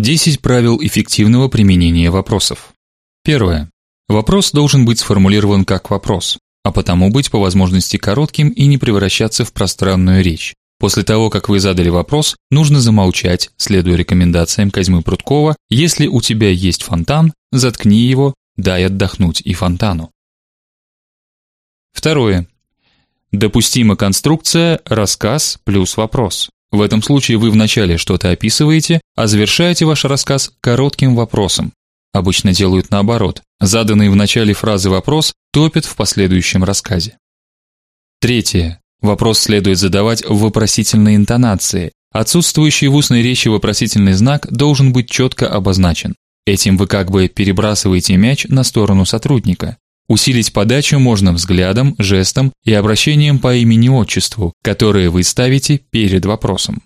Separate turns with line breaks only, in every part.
10 правил эффективного применения вопросов. Первое. Вопрос должен быть сформулирован как вопрос, а потому быть по возможности коротким и не превращаться в пространную речь. После того, как вы задали вопрос, нужно замолчать, следуя рекомендациям Козьмы Пруткова: если у тебя есть фонтан, заткни его, дай отдохнуть и фонтану. Второе. Допустима конструкция рассказ плюс вопрос. В этом случае вы вначале что-то описываете, а завершаете ваш рассказ коротким вопросом. Обычно делают наоборот. Заданный в начале фразы вопрос топят в последующем рассказе. Третье. Вопрос следует задавать в вопросительной интонации. Отсутствующий в устной речи вопросительный знак должен быть четко обозначен. Этим вы как бы перебрасываете мяч на сторону сотрудника. Усилить подачу можно взглядом, жестом и обращением по имени-отчеству, которые вы ставите перед вопросом.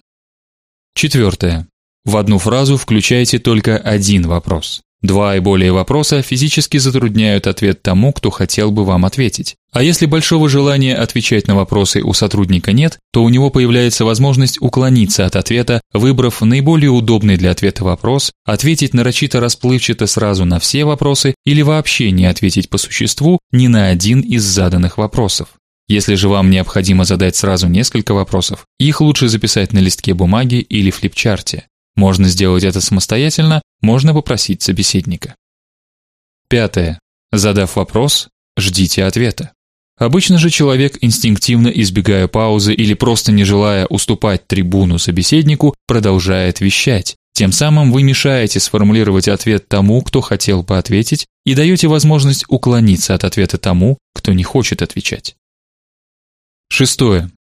Четвертое. В одну фразу включайте только один вопрос. Два и более вопроса физически затрудняют ответ тому, кто хотел бы вам ответить. А если большого желания отвечать на вопросы у сотрудника нет, то у него появляется возможность уклониться от ответа, выбрав наиболее удобный для ответа вопрос, ответить нарочито расплывчато сразу на все вопросы или вообще не ответить по существу ни на один из заданных вопросов. Если же вам необходимо задать сразу несколько вопросов, их лучше записать на листке бумаги или флипчарте. Можно сделать это самостоятельно, можно попросить собеседника. Пятое. Задав вопрос, ждите ответа. Обычно же человек, инстинктивно избегая паузы или просто не желая уступать трибуну собеседнику, продолжает вещать. Тем самым вы мешаете сформулировать ответ тому, кто хотел бы ответить, и даете возможность уклониться от ответа тому, кто не хочет отвечать. Шестое.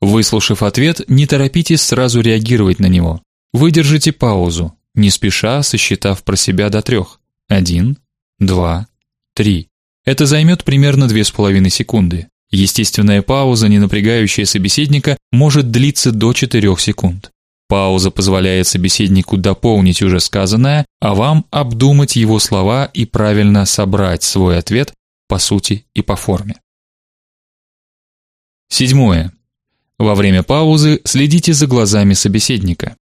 Выслушав ответ, не торопитесь сразу реагировать на него. Выдержите паузу, не спеша сосчитав про себя до трех. Один, два, три. Это займет примерно две с половиной секунды. Естественная пауза, не напрягающая собеседника, может длиться до 4 секунд. Пауза позволяет собеседнику дополнить уже сказанное, а вам обдумать его слова и правильно собрать свой ответ по сути и по форме. Седьмое. Во время паузы следите за глазами собеседника.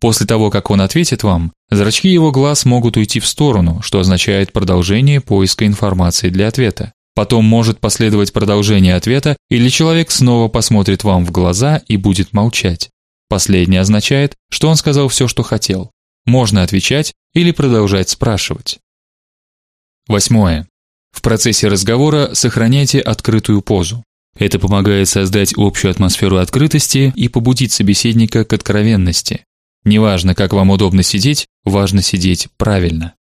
После того, как он ответит вам, зрачки его глаз могут уйти в сторону, что означает продолжение поиска информации для ответа. Потом может последовать продолжение ответа, или человек снова посмотрит вам в глаза и будет молчать. Последнее означает, что он сказал все, что хотел. Можно отвечать или продолжать спрашивать. Восьмое. В процессе разговора сохраняйте открытую позу. Это помогает создать общую атмосферу открытости и побудить собеседника к откровенности. Неважно, как вам удобно сидеть, важно сидеть правильно.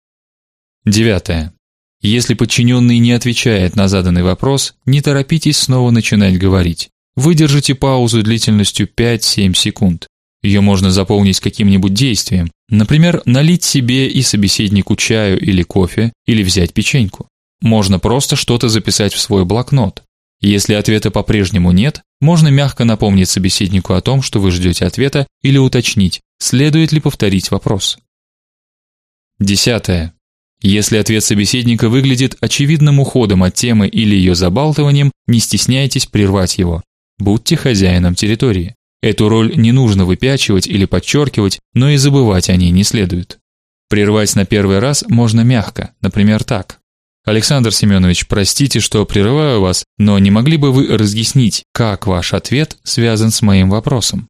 Девятое. Если подчиненный не отвечает на заданный вопрос, не торопитесь снова начинать говорить. Выдержите паузу длительностью 5-7 секунд. Ее можно заполнить каким-нибудь действием, например, налить себе и собеседнику чаю или кофе, или взять печеньку. Можно просто что-то записать в свой блокнот. Если ответа по-прежнему нет, можно мягко напомнить собеседнику о том, что вы ждете ответа, или уточнить, следует ли повторить вопрос. Десятое. Если ответ собеседника выглядит очевидным уходом от темы или ее забалтыванием, не стесняйтесь прервать его. Будьте хозяином территории. Эту роль не нужно выпячивать или подчеркивать, но и забывать о ней не следует. Прервать на первый раз можно мягко, например, так: Александр Семенович, простите, что прерываю вас, но не могли бы вы разъяснить, как ваш ответ связан с моим вопросом?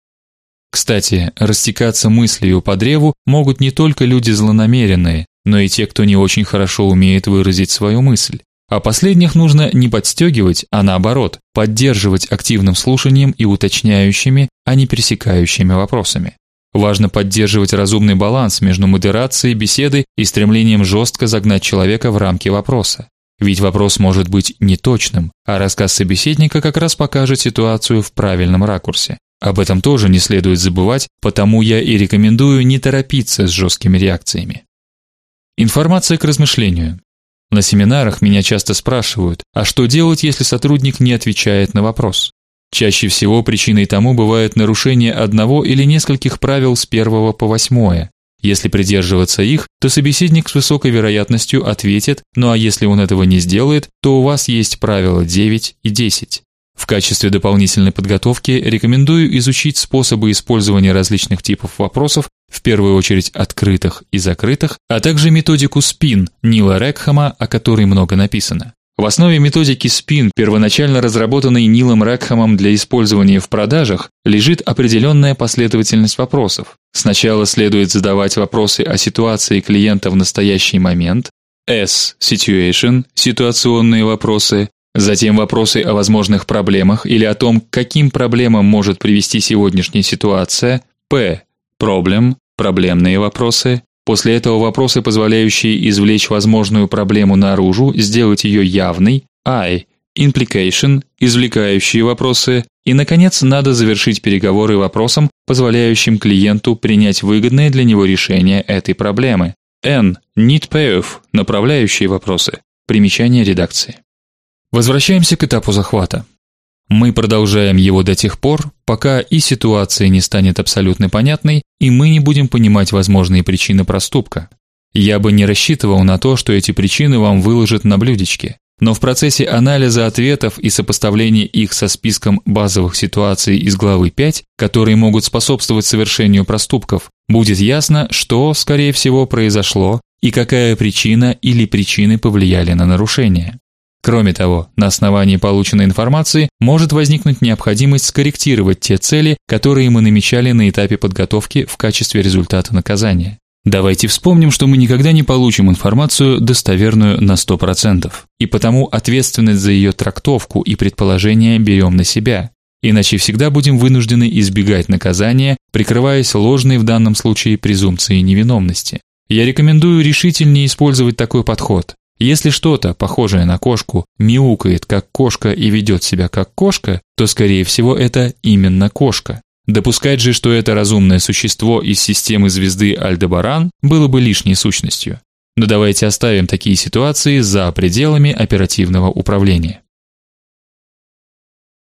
Кстати, растекаться мыслью по древу могут не только люди злонамеренные, но и те, кто не очень хорошо умеет выразить свою мысль. А последних нужно не подстегивать, а наоборот, поддерживать активным слушанием и уточняющими, а не пересекающими вопросами. Важно поддерживать разумный баланс между модерацией беседы и стремлением жестко загнать человека в рамки вопроса. Ведь вопрос может быть неточным, а рассказ собеседника как раз покажет ситуацию в правильном ракурсе. Об этом тоже не следует забывать, потому я и рекомендую не торопиться с жесткими реакциями. Информация к размышлению. На семинарах меня часто спрашивают: "А что делать, если сотрудник не отвечает на вопрос?" Чаще всего причиной тому бывает нарушение одного или нескольких правил с первого по восьмое. Если придерживаться их, то собеседник с высокой вероятностью ответит, ну а если он этого не сделает, то у вас есть правила 9 и 10. В качестве дополнительной подготовки рекомендую изучить способы использования различных типов вопросов в первую очередь открытых и закрытых, а также методику спин Нила Рекхама, о которой много написано. В основе методики спин, первоначально разработанной Нилом Рекхамом для использования в продажах, лежит определенная последовательность вопросов. Сначала следует задавать вопросы о ситуации клиента в настоящий момент, S situation ситуационные вопросы, затем вопросы о возможных проблемах или о том, к каким проблемам может привести сегодняшняя ситуация, P problem проблемные вопросы, После этого вопросы, позволяющие извлечь возможную проблему наружу, сделать ее явной. I implication извлекающие вопросы, и наконец надо завершить переговоры вопросом, позволяющим клиенту принять выгодное для него решение этой проблемы. N need payoff направляющие вопросы. Примечание редакции. Возвращаемся к этапу захвата. Мы продолжаем его до тех пор, пока и ситуация не станет абсолютно понятной, и мы не будем понимать возможные причины проступка. Я бы не рассчитывал на то, что эти причины вам выложат на блюдечке. Но в процессе анализа ответов и сопоставления их со списком базовых ситуаций из главы 5, которые могут способствовать совершению проступков, будет ясно, что, скорее всего, произошло и какая причина или причины повлияли на нарушение. Кроме того, на основании полученной информации может возникнуть необходимость скорректировать те цели, которые мы намечали на этапе подготовки в качестве результата наказания. Давайте вспомним, что мы никогда не получим информацию достоверную на 100%, и потому ответственность за ее трактовку и предположения берем на себя. Иначе всегда будем вынуждены избегать наказания, прикрываясь ложной в данном случае презумпцией невиновности. Я рекомендую решительнее использовать такой подход. Если что-то, похожее на кошку, мяукает как кошка и ведет себя как кошка, то скорее всего это именно кошка. Допускать же, что это разумное существо из системы звезды Альдебаран, было бы лишней сущностью. Но давайте оставим такие ситуации за пределами оперативного управления.